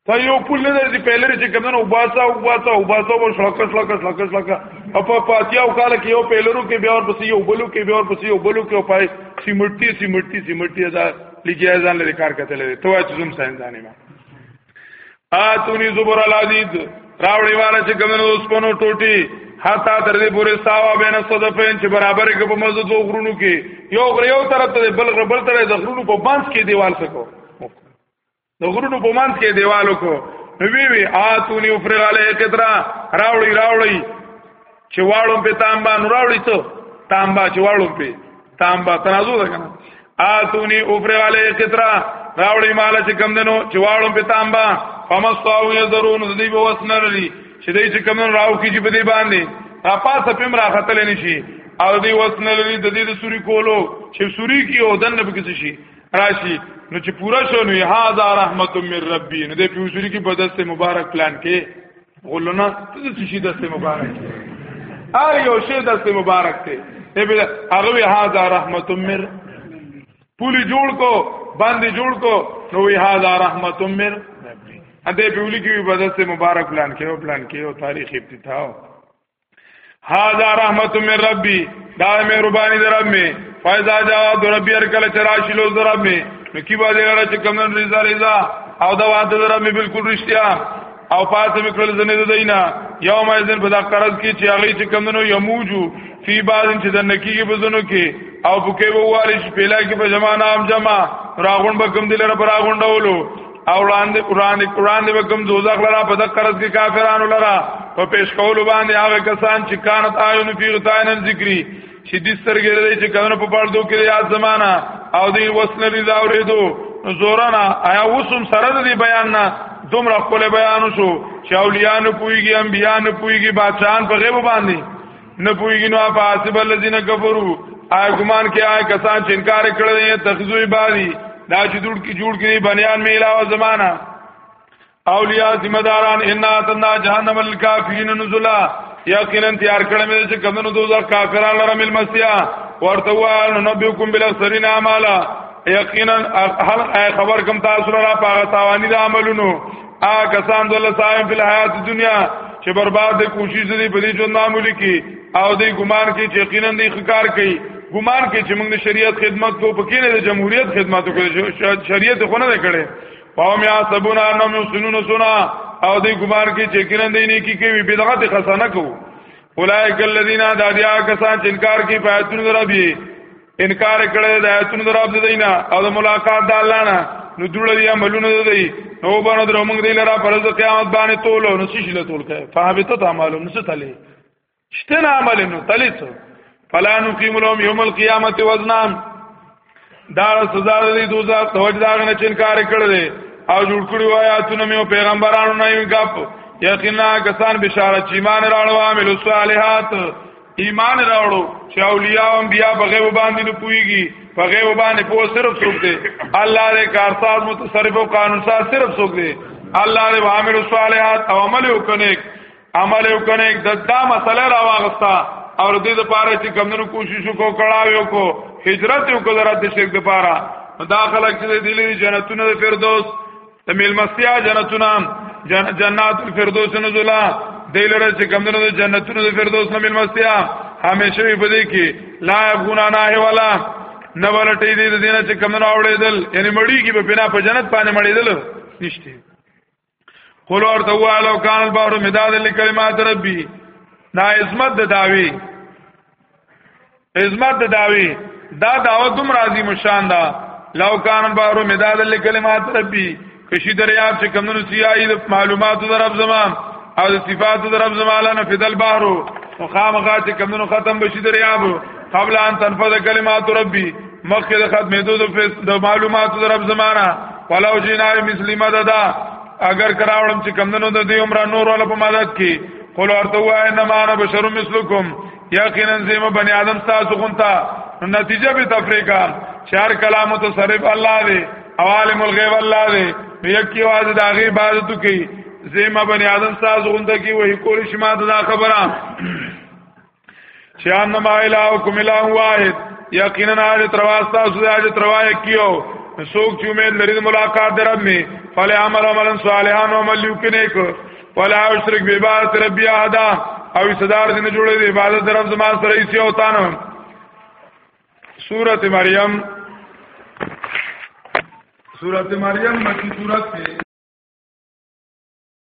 ته یو پول نه درځي پهلې چې کمنو وباسا وباسا وباسا و شلکه شلکه شلکه شلکه په پاتیا او کال کې یو پهلرو کې بیا ور پسې یو بلو کې بیا ور پسې یو بلو کې پای سیمټي سیمټي سیمټي دا لګیا ځان لري کار کتل ته وایې چې زم ساينس دانه ما اتونی زبر العدید راوړی والا چې کومه اوس په نو ټوټي حتا تر دې پورې ساوا بین صدفین چې برابر کې په مزه دوه غرونو کې یو غر یو طرف ته بل غر بل طرف د غرونو په باندې کې دیوال سکو د غرونو په باندې کې دیوالو کو نو وی وی اتونی افرغ علی قطرا راوړی راوړی چې واړو په تانبا نو راوړی ته تانبا چې واړو په تانبا تنازو ده کنه آتونی اوپره والے قطرا راوړی مال چې کم دنو چې واړو په تانبا فمستاو یذرون ذی بوسنر لی چې دې چې کم دنو راو کیږي په دې باندې را پاسه پم را خطل نشي او دې وسنر لی د دې سوري کولو چې سوري کی او دن په کیسه شي راشي نو چې پورا شو نو هاذا رحمت من ربی نو دې په سوري کې بدل سے مبارک پلان کې غلونه څه شي دسته مبارک ار یو شی دسته مبارک ته ابل هغه هاذا رحمت مر پولی جوړ کو باندې جوړ کو نو وی هاذا رحمت مر اته پیولی کی بدسته مبارک پلان کیو پلان کیو تاریخ ابتداو هاذا رحمت من ربي دا مې رباني در رب مې فایزا جا در ربي هر کله چراشي لوز در رب مې نو کی باندې لاره چې کمن رضا رضا او دا وعده در رب مې بالکل رښتیا او پاتې مې کړل زنه د دینا یوم ایزن په دا قرض کې چې هغه چې کمنو یموجو فی بعض چې د نکیږي بزنو کې او پکې ووالش پیلا کې په جمع نام جمع راغون به کم دلره پر راغونډولو او وړاندې قران قران دې وکم دوزخ لرا په دغه قرض کې کافرانو لرا په پیش کول باندې هغه کسان چې کانت آیون فی غتاین ذکری چې د سترګې لري چې کله په پردو کې یاد زمانہ او دې وصل لري دا اورېدو زورنا آیا وسم سره دې بیان نه دومره خپل بیان شو چې اولیاء نه پويږي انبیاء نه پويږي بادشاہان په غیب باندې نه پویږي نو په حسب الذين كفروا آی ګمان کې آی کسان چې انکار کړل دي تخزوی بادي دا چې جوړ کې جوړ کې بنیان می علاوه زمانہ اولیاء ذمہ داران ان اتنا جهنم الکافرین نزلا یقینا تیار کړم چې کمنو دوزخ کافران لره مل مسیا ورته وان نبیکم بلا سرین اعمالا یقینا هر خبر کوم تاسو را پاغه تاوانی د عملونو آ کسان دول صاحب په حیات دنیا چې برباد دي کوشش دي په دې ژوند معمولی کې او دې ګمان کې چې یقینا دې خکار کوي ګمان کې چې موږ د شریعت خدمت کو پکې نه د جمهوریت خدمت کو شریعت خو نه کړي پاو میا سبونا نم سنون سنا او دې ګمان کې چې یقینا دې نه کې کوي بدعت خسنه کو اولائک الذین دادیا کسان چې انکار کوي په ایتونو ربي انکار کړی د آیاتونو در رب دینا او د ملاقات د الله نه نو جوړ دی عملونه دی نو باندې درو موږ دی لرا فرض قیامت باندې تول نو شي شله تول کړي فهبت اعمالهم نو تلې شته نه عمل نو تلې څو فلا نقیم لهم یوم القیامه وزنا دا سزا دی دوزا توجدار نه چین کار کړل او جوړ کړی آیاتونه مې پیغمبرانو نه یو غپ یقینا کسان بشارت چې ایمان راړو عامل صالحات ایمان راوړو چې اولیاء او انبیاء په غیب باندې نه پويږي په غیب باندې پوه صرف څوک دی الله دې کارساز متصرف او قانون ساز صرف څوک دی الله دې عامل الصالحات او عمل وکنیک عمل وکنیک د دا مسله را واغستا او دې د پاره چې کمنو کوشش وکړو کړهو کو هجرت وکړه د شرک د پاره دا خلک چې دې لري جنتونه د فردوس د میلمستیا جنتونه جنات الفردوس نزلا دیلره چې کمندونو د جنتونو د فردوس نه میلمستیا همیشه وي بده کې لا غنا نه ولا نه ولټې دې د دینه چې کمندونو اوړېدل یعنی مړی کې په بنا په جنت باندې مړېدل نشته قول ورته والو کان البحر مداد لکلمات ربي نا عظمت د داوی عظمت د داوی دا داو دوم راضی مشان دا لو کان بحر مداد لکلمات ربی کشی دریاب چې کمونو سیائی د معلوماتو در رب زمان او د صفاتو در رب زمان لنه فدل بحر او خامغا چې کمونو ختم بشی دریاب قبل ان تنفذ کلمات ربی مخکې د ختمېدو د معلوماتو در رب زمانہ ولو جنای مسلمه ددا اگر کراوړم چې کمندونو د دې عمر نور ول په مدد کې قل ورته وای نه مانه بشر مثلکم یقینا زم بنی آدم تاسو غونتا نتیجه به تفریقا چار کلام متصرف الله دی عالم الغیب الله دی یکی واز د هغه عبادت کوي زم بنی آدم تاسو غونتا کی وਹੀ کول شما دا خبره چې انما الهکم اله واحد یقینا هغه ترواستا سو هغه تروای کیو سوک چې امید لري د ملاقات درب می فل عمل عملا صالحا او عمل یکنه کو ولا اشرک به عبادت ربی احدا او صدار دې نه جوړې د عبادت درب زما سره یې سی او تانه سورۃ مریم سورۃ مریم مکی سورۃ